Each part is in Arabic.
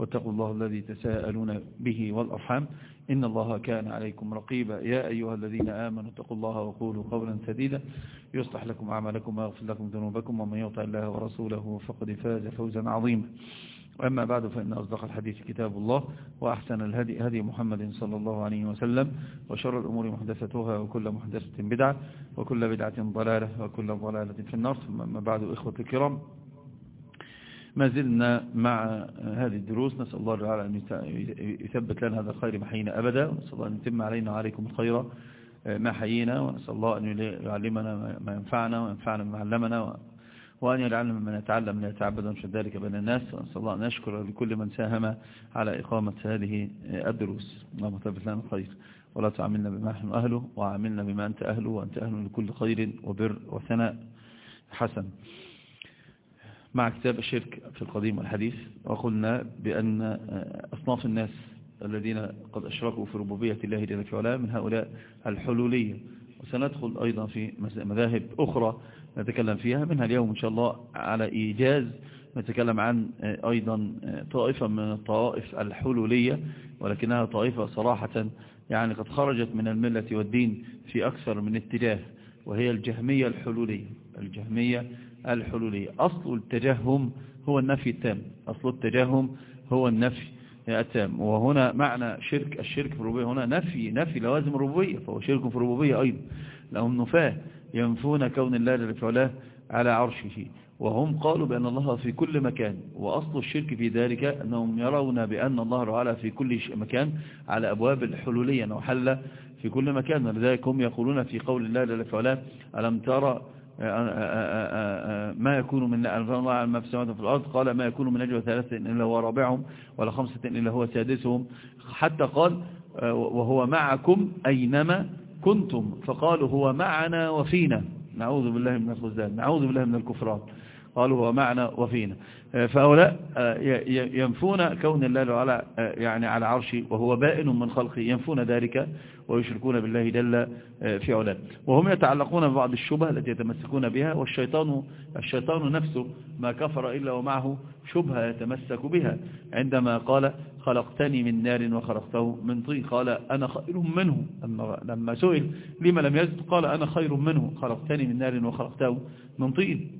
واتقوا الله الذي تساءلون به والأرحام إن الله كان عليكم رقيبا. يا أيها الذين آمنوا اتقوا الله وقولوا قولا سديدا. يصلح لكم أعمالكم ويغفر لكم ذنوبكم. ومن يطع الله ورسوله فقد فاز فوزا عظيما. أما بعد فإن أصدق الحديث كتاب الله وأحسن الهدي هدي محمد صلى الله عليه وسلم وشر الأمور محدثتها وكل محدثة بدعة وكل بدعة ضلالة وكل ضلالة في النار. ثم بعد إخوة الكرام ما زلنا مع هذه الدروس. نسأل الله تعالى أن يثبت لنا هذا الخير محينا أبدا ونسأل الله أن يتم علينا وعليكم الخير ما حيينا ونسأل الله أن يعلمنا ما ينفعنا وينفعنا ما علمنا وأن يجعلنا ممن يتعلم لا يتعبد ونشد ذلك بين الناس. ونسأل الله أن نشكر لكل من ساهم على إقامة هذه الدروس. اللهم ثبت لنا الخير ولا تعاملنا بما نحن أهله وعاملنا بما أنت أهله وأنت أهل لكل خير وبر وثناء حسن. مع كتاب الشرك في القديم والحديث وقلنا بأن أصناف الناس الذين قد أشركوا في ربوبية الله جل وعلا من هؤلاء الحلولية. وسندخل أيضا في مذاهب أخرى نتكلم فيها. منها اليوم إن شاء الله على إيجاز نتكلم عن أيضا طائفة من الطوائف الحلولية ولكنها طائفة صراحة يعني قد خرجت من الملة والدين في أكثر من اتجاه وهي الجهمية الحلولية. الجهمية الحلولية أصل التجهم هو النفي التام. أصل التجهم هو النفي التام. وهنا معنى شرك الشرك في الربوبية هنا نفي نفي لوازم الربوبية فهو شرك في الربوبية أيضا. لهم نفاة ينفون كون الله جل وعلا على عرشه. وهم قالوا بأن الله في كل مكان. وأصل الشرك في ذلك أنهم يرون بأن الله تعالى في كل مكان على أبواب الحلولية. أنه حل في كل مكان. ولذلك هم يقولون في قول الله جل وعلا ألم ترى ما يكون من الله على ما في السماوات وفي الأرض؟ قال ما يكون من نجوى ثلاثة إلا هو رابعهم ولا خمسة إلا هو سادسهم. حتى قال وهو معكم أينما كنتم. فقالوا هو معنا وفينا. نعوذ بالله من الخزدان نعوذ بالله من الكفران. قالوا هو معنا وفينا. فهؤلاء ينفون كون الله تعالى يعني على عرشه وهو بائن من خلقه ينفون ذلك ويشركون بالله جل في علاه. وهم يتعلقون ببعض الشبه التي يتمسكون بها والشيطان الشيطان نفسه ما كفر إلا ومعه شبهة يتمسك بها. عندما قال خلقتني من نار وخلقته من طين قال أنا خير منه. لما سئل لما لم يزد قال أنا خير منه خلقتني من نار وخلقته من طين.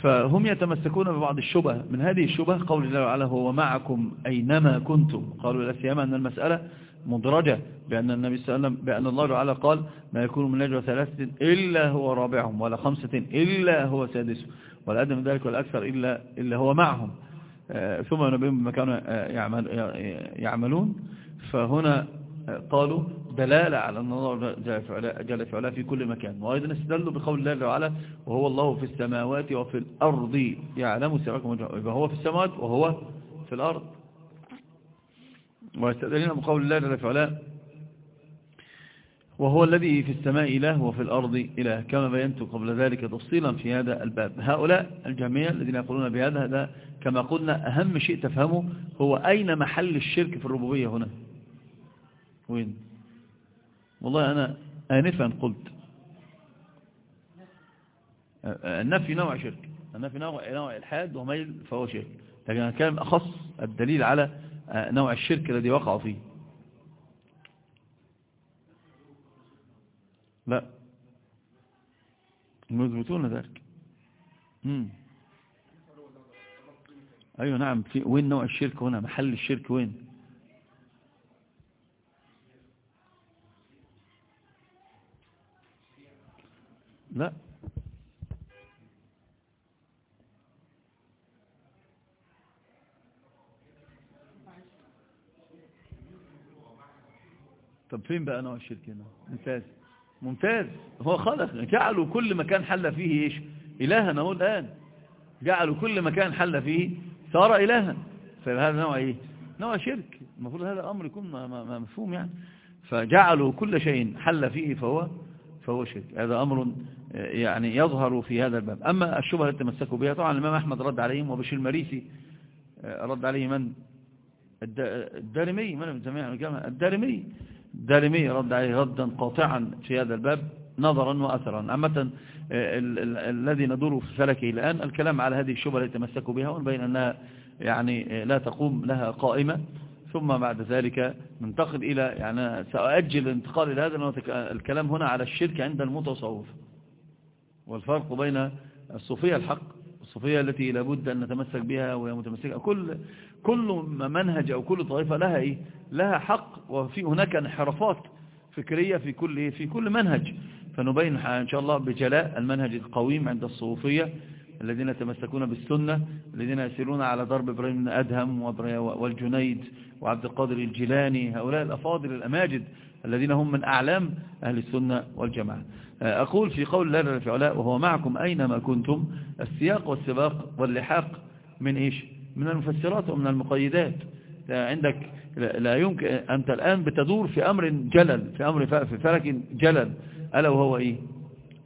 فهم يتمسكون ببعض الشبه. من هذه الشبه قول الله تعالى هو معكم أينما كنتم. قالوا لا سيما أن المسألة مدرجة بأن النبي صلى الله عليه وسلم بأن الله تعالى قال ما يكون من نجوى ثلاثة إلا هو رابعهم ولا خمسة إلا هو سادسهم ولا أدنى من ذلك والأكثر إلا, إلا هو معهم. ثم نبيهم بما كانوا يعمل يعملون. فهنا قالوا دلالة على أن الله جل في علاه في كل مكان. وأيضا استدلوا بقول الله تعالى وهو الله في السماوات وفي الأرض. يعلم سركم يبقى هو في السماوات وهو في الأرض. ويستدلون بقول الله جل في علاه وهو الذي في السماء إله وفي الأرض إله كما بينت قبل ذلك تفصيلا في هذا الباب. هؤلاء الجميع الذين يقولون بهذا هذا كما قلنا أهم شيء تفهمه هو أين محل الشرك في الربوبية هنا؟ وين؟ والله أنا آنفا قلت. النفي نوع شرك. النفي نوع, نوع إلحاد وميل فهو شرك. لكن أنا كان أخص الدليل على نوع الشرك الذي وقع فيه. لا. يثبتون ذلك. مم. أيوة نعم. في وين نوع الشرك هنا؟ محل الشرك وين؟ لا. طب فين بقى نوع الشرك هنا؟ ممتاز. ممتاز. هو خلق جعلوا كل مكان حل فيه إيش؟ إلها. أهو الآن. جعلوا كل مكان حل فيه. صار إلها. فهذا نوع إيه؟ نوع شرك. المفروض هذا الامر يكون مفهوم يعني. فجعلوا كل شيء حل فيه فهو فهو شرك. هذا أمر يعني يظهر في هذا الباب. أما الشبهة التي تمسكوا بها طبعا الإمام أحمد رد عليهم وبشير المريسي رد عليه من؟ الدارمي من الجامعة الدارمي. الدارمي رد عليه ردا قاطعا في هذا الباب نظرا وأثرا. عامة الذي ندور في فلكه الآن الكلام على هذه الشبهة التي تمسكوا بها ونبين أنها يعني لا تقوم لها قائمة. ثم بعد ذلك ننتقل إلى يعني سأؤجل الانتقال إلى هذا الكلام هنا على الشرك عند المتصوف. والفرق بين الصوفية الحق الصوفية التي لابد أن نتمسك بها وهي متمسكة. كل كل منهج أو كل طائفة لها إيه؟ لها حق وفي هناك انحرافات فكرية في كل في كل منهج. فنبين إن شاء الله بجلاء المنهج القويم عند الصوفية الذين يتمسكون بالسنة الذين يسيرون على ضرب إبراهيم بن أدهم والجنيد وعبد القادر الجيلاني هؤلاء الأفاضل الأماجد الذين هم من أعلام أهل السنة والجماعة. أقول في قول الله في علاء وهو معكم أينما كنتم السياق والسباق واللحاق من إيش؟ من المفسرات ومن المقيدات. عندك لا يمكن أنت الآن بتدور في أمر جلل في أمر في فلك جلل. ألا وهو إيه؟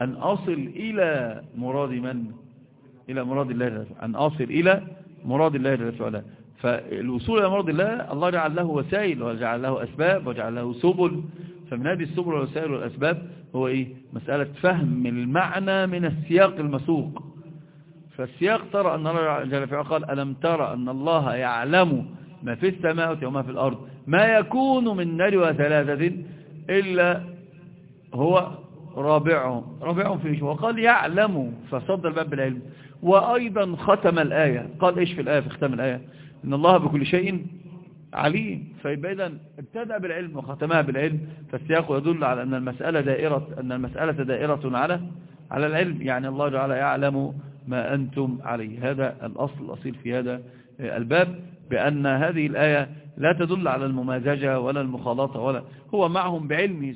أن أصل إلى مراد من؟ إلى مراد الله أن أصل إلى مراد الله جل وعلا. فالوصول إلى مراد الله الله جعل له وسائل وجعل له أسباب وجعل له سبل. فمن هذه السبل والوسائل والأسباب هو إيه؟ مسألة فهم المعنى من السياق المسوق. فالسياق ترى أن الله جل وعلا قال ألم ترى أن الله يعلم ما في السماء وما في الأرض؟ ما يكون من نجوى ثلاثة إلا هو رابعهم. رابعهم في وقال يعلم فصد الباب بالعلم. وأيضا ختم الآية. قال إيش في الآية؟ في ختم الآية. إن الله بكل شيء عليم. فيبقى إذا ابتدأ بالعلم وختمها بالعلم فالسياق يدل على أن المسألة دائرة أن المسألة دائرة على على العلم. يعني الله تعالى يعلم ما أنتم عليه. هذا الأصل الأصيل في هذا الباب بأن هذه الآية لا تدل على الممازجة ولا المخالطة ولا هو معهم بعلمه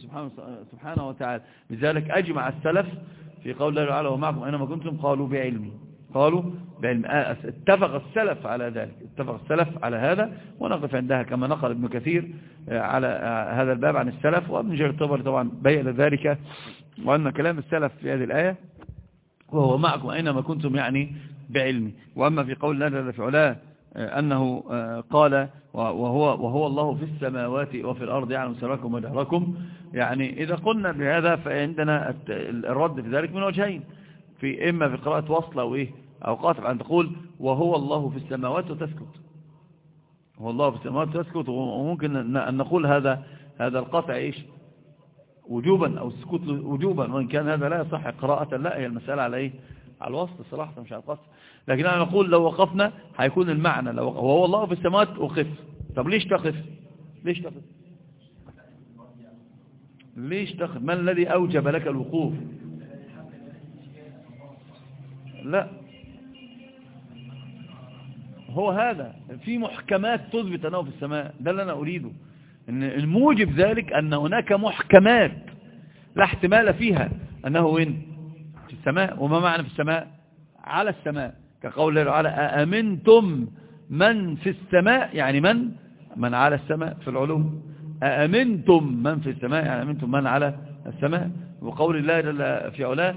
سبحانه, وتعالى. لذلك أجمع السلف في قول الله تعالى ومعكم أينما كنتم قالوا بعلمي. قالوا بعلم اتفق السلف على ذلك اتفق السلف على هذا ونقف عندها كما نقل ابن كثير على هذا الباب عن السلف وابن جرير الطبري طبعا بين ذلك وأن كلام السلف في هذه الآية وهو معكم أينما كنتم يعني بعلمي وأما في قول الله في علاه أنه قال وهو, وهو الله في السماوات وفي الأرض يعلم سركم وجهركم يعني إذا قلنا بهذا فعندنا الرد في ذلك من وجهين. في إما في قراءة وصل أو إيه أو قاطب أن تقول وهو الله في السماوات وتسكت. هو الله في السماوات وتسكت وممكن أن نقول هذا هذا القطع إيش؟ وجوبا أو السكوت وجوبا وإن كان هذا لا يصح قراءة لا هي المسألة على إيه؟ على الوصل صراحة مش على القصر لكن أنا نقول لو وقفنا هيكون المعنى لو وهو الله في السماوات وقف طب ليش تقف؟ ليش تقف؟ ليش تقف؟ ما الذي أوجب لك الوقوف؟ لا. هو هذا. في محكمات تثبت أنه في السماء. ده اللي أنا أريده. إن الموجب ذلك أن هناك محكمات لا احتمال فيها أنه وين؟ في السماء. وما معنى في السماء؟ على السماء. كقول الله تعالى أأمنتم من في السماء؟ يعني من؟ من على السماء في العلوم. أأمنتم من في السماء؟ يعني أمنتم من على السماء؟ وقول الله جل في علاه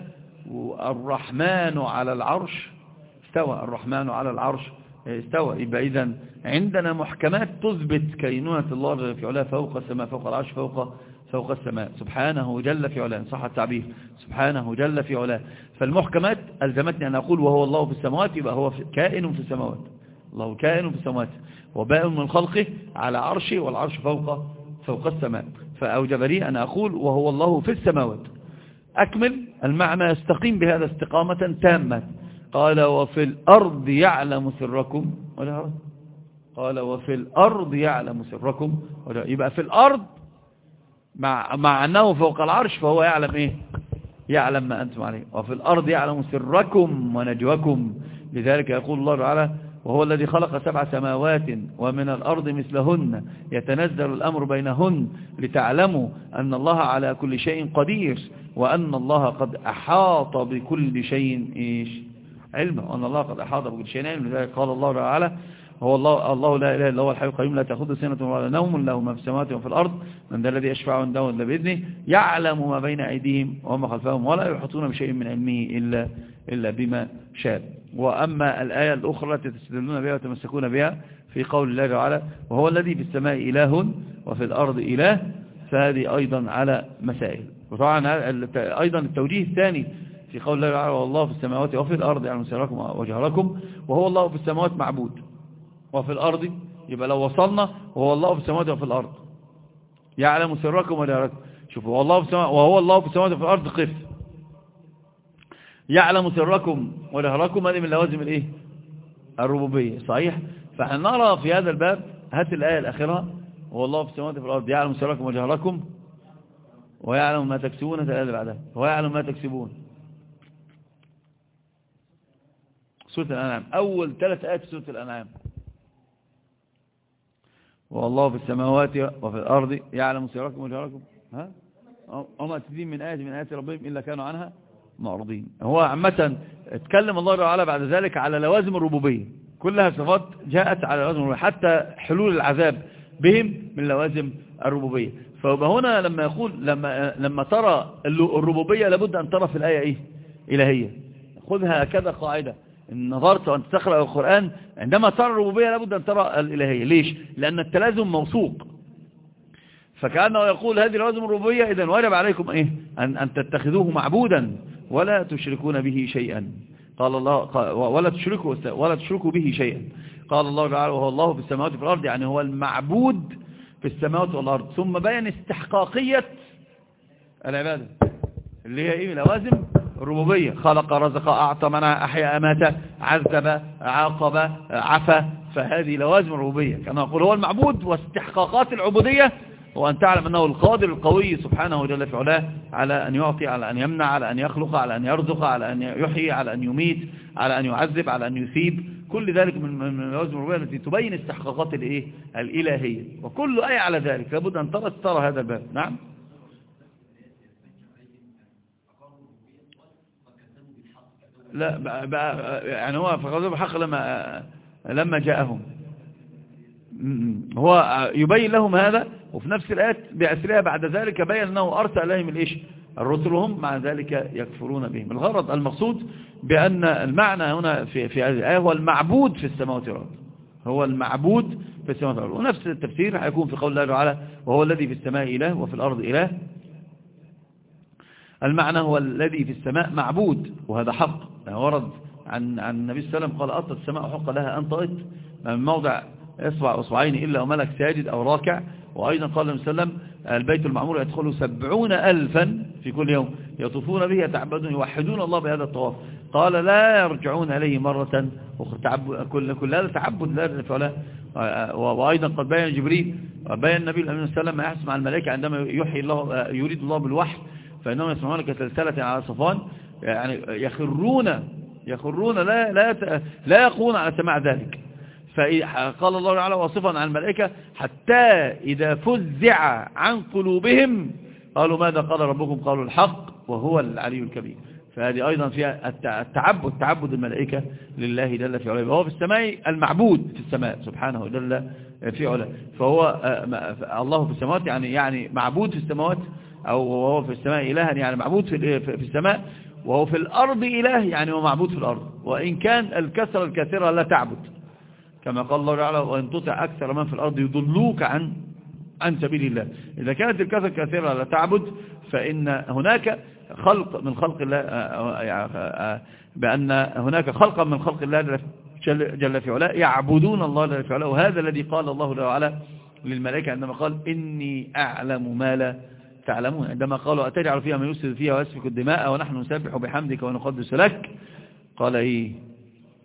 الرحمن على العرش استوى الرحمن على العرش استوى. يبقى إذا عندنا محكمات تثبت كينونة الله في علاه فوق السماء فوق العرش فوق فوق السماء. سبحانه جل في علاه صح التعبير. سبحانه جل في علاه. فالمحكمات ألزمتني أن أقول وهو الله في السماوات يبقى هو كائن في السماوات. الله كائن في السماوات. وباء من خلقه على عرشه والعرش فوق فوق السماء. فأوجب لي أن أقول وهو الله في السماوات. أكمل. المعنى يستقيم بهذا استقامة تامة. قال وفي الأرض يعلم سركم قال وفي الأرض يعلم سركم يبقى في الأرض مع, مع أنه فوق العرش فهو يعلم إيه؟ يعلم ما أنتم عليه. وفي الأرض يعلم سركم ونجوكم لذلك يقول الله تعالى وهو الذي خلق سبع سماوات ومن الأرض مثلهن. يتنزل الأمر بينهن لتعلموا أن الله على كل شيء قدير وأن الله قد أحاط بكل شيء إيش؟ علما وأن الله قد أحاط بكل شيء علما لذلك قال الله تعالى هو الله الله لا إله إلا هو الحي القيوم لا تأخذه سنة ولا نوم له ما في السماوات وفي الأرض. من ذا الذي يشفع عنده إلا بإذنه. يعلم ما بين أيديهم وما خلفهم ولا يحيطون بشيء من علمه إلا إلا بما شاء وأما الآية الأخرى التي تستدلون بها وتمسكون بها في قول الله تعالى وهو الذي في السماء إله وفي الأرض إله فهذه أيضا على مسائل. وطبعا أيضا التوجيه الثاني في قول الله تعالى والله في السماوات وفي الأرض يعني سركم وجهركم وهو الله في السماوات معبود وفي الأرض يبقى لو وصلنا وهو الله في السماوات وفي الأرض يعلم سركم وجهركم. شوفوا والله في السماوات وهو الله في السماوات وفي الأرض قف. يعلم سركم وجهركم هذه من لوازم الإيه؟ الربوبية. صحيح؟ فنرى في هذا الباب هات الآية الأخيرة. هو الله في السماوات وفي الأرض يعلم سركم وجهركم ويعلم ما تكسبون الآية بعدها. هو يعلم ما تكسبون. سورة الأنعام. أول ثلاث آيات في سورة الأنعام. والله في السماوات وفي الأرض يعلم سيركم وجهركم. ها؟ وما تدين من آية من آيات ربهم إلا كانوا عنها. معرضين هو عامة اتكلم الله تعالى بعد ذلك على لوازم الربوبية. كلها صفات جاءت على لوازم الربوبية. حتى حلول العذاب بهم من لوازم الربوبية. فيبقى هنا لما يقول لما لما ترى الربوبية لابد أن ترى في الآية إيه؟ إلهية. خذها كذا قاعدة. إن نظرت وأنت تقرأ القرآن عندما ترى الربوبية لابد أن ترى الإلهية. ليش؟ لأن التلازم موثوق. فكأنه يقول هذه لوازم الربوبية إذن واجب عليكم إيه؟ أن, أن تتخذوه معبودا. ولا تشركون به شيئا. قال الله ولا تشركوا ولا تشركوا به شيئا. قال الله تعالى وهو الله في السماوات وفي الأرض يعني هو المعبود في السماوات والأرض. ثم بين استحقاقية العبادة اللي هي إيه؟ لوازم الربوبية خلق رزق أعطى منع أحيا أمات عذب عاقب عفى فهذه لوازم الربوبية كما نقول هو المعبود واستحقاقات العبودية وأن تعلم أنه القادر القوي سبحانه جل في علاه على أن يعطي على أن يمنع على أن يخلق على أن يرزق على أن يحيي على أن يميت على أن يعذب على أن يثيب. كل ذلك من لوازم الربوبية التي تبين استحقاقات الإيه؟ الإلهية. وكل أي على ذلك. لابد أن ترى ترى هذا الباب. نعم. لا بقى يعني هو فغضب بحق لما لما جاءهم. هو يبين لهم هذا وفي نفس الآيات بأسرها بعد ذلك بين أنه أرسل إليهم الإيش؟ الرسل هم مع ذلك يكفرون بهم. الغرض المقصود بأن المعنى هنا في, في هذه الآية هو المعبود في السماوات والأرض. هو المعبود في السماوات والأرض. ونفس التفسير هيكون في قول الله تعالى وهو الذي في السماء إله وفي الأرض إله. المعنى هو الذي في السماء معبود وهذا حق. ورد عن عن النبي صلى الله عليه وسلم قال أطت السماء حق لها أن طئت. من موضع إصبع أصبعين إلا وملك ساجد أو راكع. وأيضا قال النبي صلى الله عليه وسلم البيت المعمور يدخله سبعون ألفا في كل يوم يطوفون به يتعبدون يوحدون الله بهذا الطواف. قال لا يرجعون إليه مرة أخرى. كل, كل هذا تعبد لا فعله وأيضا قد بين جبريل وبين النبي صلى الله عليه وسلم ما يحسن مع الملائكة عندما يحيي الله يريد الله بالوحي. فإنهم يسمعون كسلسلة على صفان يعني يخرون يخرون لا لا لا يقون على سماع ذلك. فقال الله تعالى واصفا عن الملائكة حتى إذا فزع عن قلوبهم قالوا ماذا قال ربكم؟ قالوا الحق وهو العلي الكبير. فهذه أيضا فيها التعبد تعبد الملائكة لله جل في علاه. وهو في السماء المعبود في السماء سبحانه جل في علاه. فهو آه، الله في السماوات يعني يعني معبود في السماوات أو وهو في السماء إلها يعني معبود في في السماء. وهو في الأرض إله يعني هو معبود في الأرض. وإن كان الكسر الكثيرة لا تعبد. كما قال الله تعالى وإن تطع أكثر من في الأرض يضلوك عن عن سبيل الله. إذا كانت الكسر الكثيرة لا تعبد فإن هناك خلق من خلق الله بأن هناك خلقا من خلق الله جل في علاه يعبدون الله جل في علاه. وهذا الذي قال الله تعالى للملائكة عندما قال إني أعلم ما لا تعلمون. عندما قالوا أتجعل فيها من يسر فيها ويسفك الدماء ونحن نسبح بحمدك ونقدس لك؟ قال إيه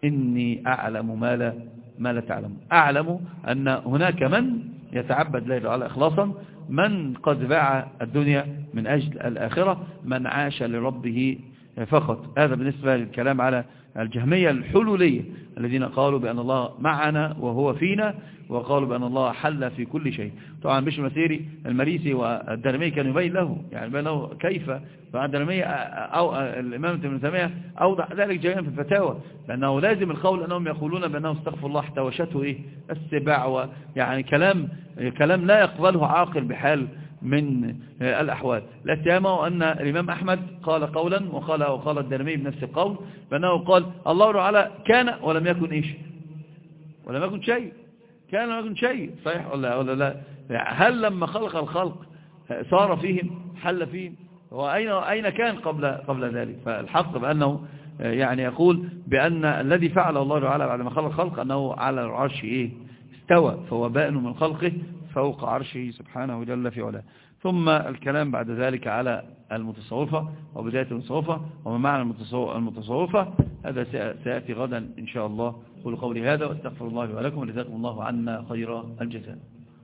إني أعلم ما لا, ما لا تعلم. أعلم أن هناك من يتعبد الله تعالى إخلاصا من قد باع الدنيا من أجل الآخرة من عاش لربه فقط. هذا بالنسبة للكلام على الجهمية الحلولية الذين قالوا بأن الله معنا وهو فينا وقالوا بأن الله حل في كل شيء. طبعا بشر المسيري المريسي والدرمي كان يبين له يعني بأنه كيف فالدرمي أو الإمام ابن تيمية أوضح ذلك جميعا في الفتاوى لأنه لازم القول أنهم يقولون بأنه استغفر الله احتوشته إيه؟ السباع ويعني كلام كلام لا يقبله عاقل بحال من الأحوال. لا سيما أن الإمام أحمد قال قولا وقال وقال الدرمي بنفس القول بأنه قال الله تعالى كان ولم يكن إيش؟ ولم يكن شيء. كان ولم يكن شيء. صحيح ولا, ولا لا؟ هل لما خلق الخلق صار فيهم حل فيهم؟ وأين أين كان قبل قبل ذلك؟ فالحق بأنه يعني يقول بأن الذي فعل الله تعالى بعد ما خلق الخلق أنه على العرش إيه؟ استوى فهو بائن من خلقه فوق عرشه سبحانه جل في علاه. ثم الكلام بعد ذلك على المتصوفة وبداية المتصوفة وما معنى المتصوفة. هذا سيأتي غدا إن شاء الله. قول قولي هذا وأستغفر الله ولكم ولذلكم الله عنا خير الجزاء.